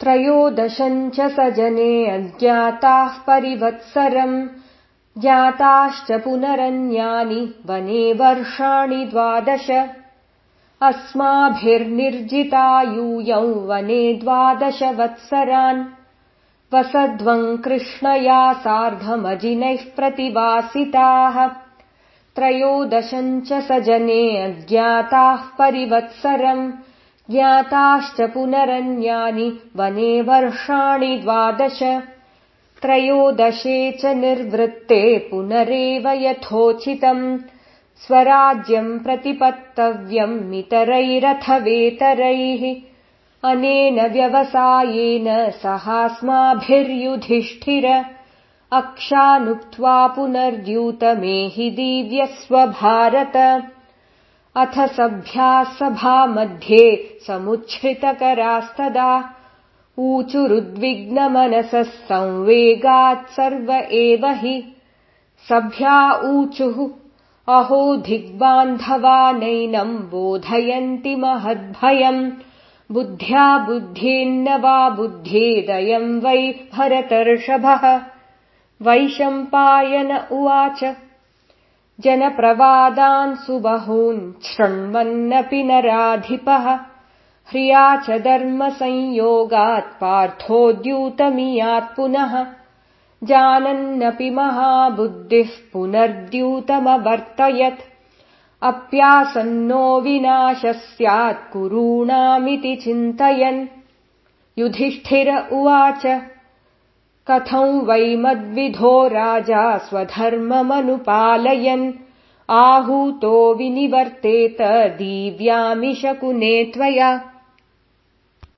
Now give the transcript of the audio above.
त्रयोदशम् च स जने अज्ञाताः परिवत्सरम्। ज्ञाताश्च पुनरन्यानि वने वर्षाणि द्वादश। अस्माभिर्निर्जितायूयौ वने द्वादश वत्सरान् वसध्वम् कृष्णया सार्धमजिनैः प्रतिवासिताः। त्रयोदशम् च स जने अज्ञाताः परिवत्सरम् ज्ञाताश्च पुनरन्यानि वने वर्षाणि द्वादश। त्रयोदशे च निर्वृत्ते पुनरेव यथोचितम्। स्वराज्यम् प्रतिपत्तव्यम् मितरैरथवेतरैः। अनेन व्यवसायेन सहास्माभिर्युधिष्ठिर। अक्षानुक्त्वा पुनर्द्यूतमेहि दिव्यस्व भारत अथ सभ्या सभा मध्ये समुच्छ्रितकरास्तदा ऊचुरुद्विग्नमनसः संवेगात् सर्व एव हि। सभ्या ऊचुः अहो दिग्बान्धवानैनम् बोधयन्ति महद्भयम् बुद्ध्या बुद्धिन्न वा बुद्ध्येदयम् वै भरतर्षभः। वैशम्पायन उवाच जनप्रवादान् सुबहून् शृण्वन्नपि नराधिपः। ह्रिया च धर्मसंयोगात् पार्थोद्यूतमियात् पुनः। जानन्नपि महाबुद्धिः पुनर्द्यूतमवर्तयत्। अप्यासन्नो विनाशः स्यात् कुरूणामिति चिन्तयन्। युधिष्ठिर उवाच कथं वै मद्विधो राजा स्वधर्ममनुपालयन्? आहूतो विनिवर्तेत दीव्यामि शकुने त्वया